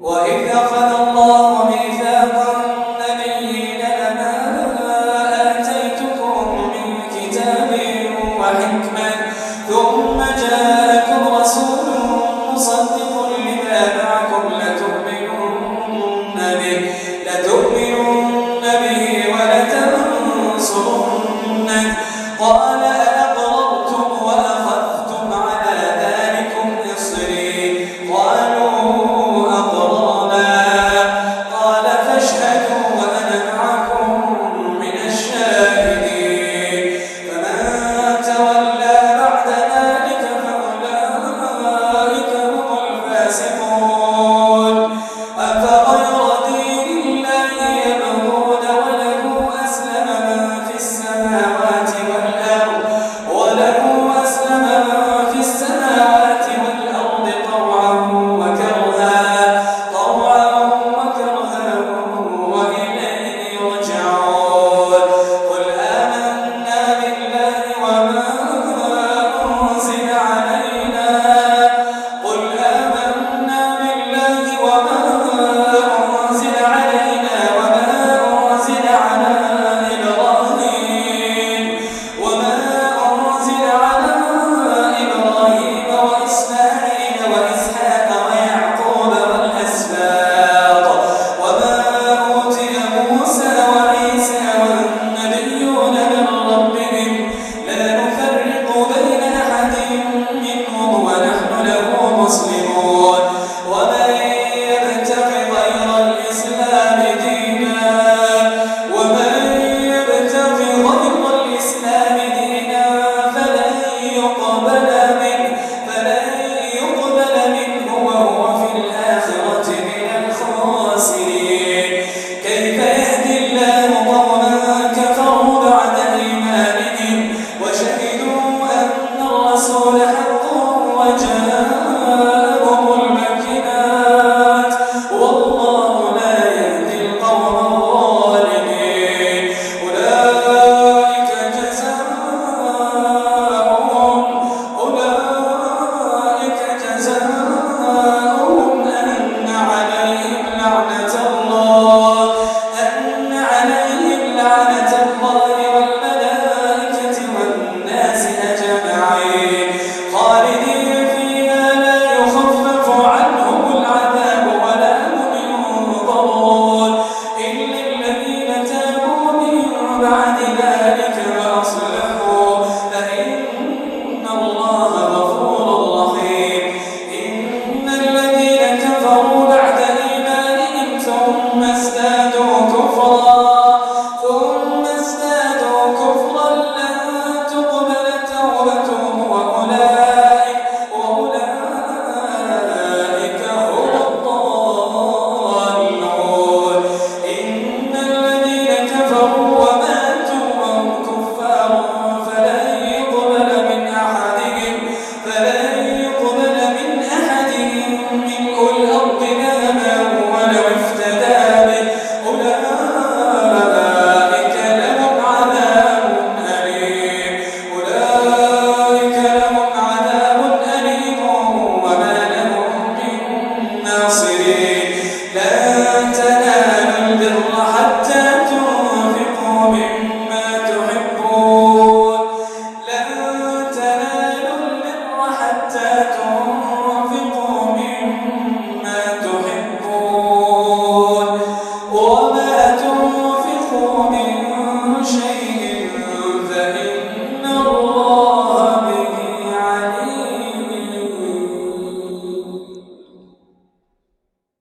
وحكمة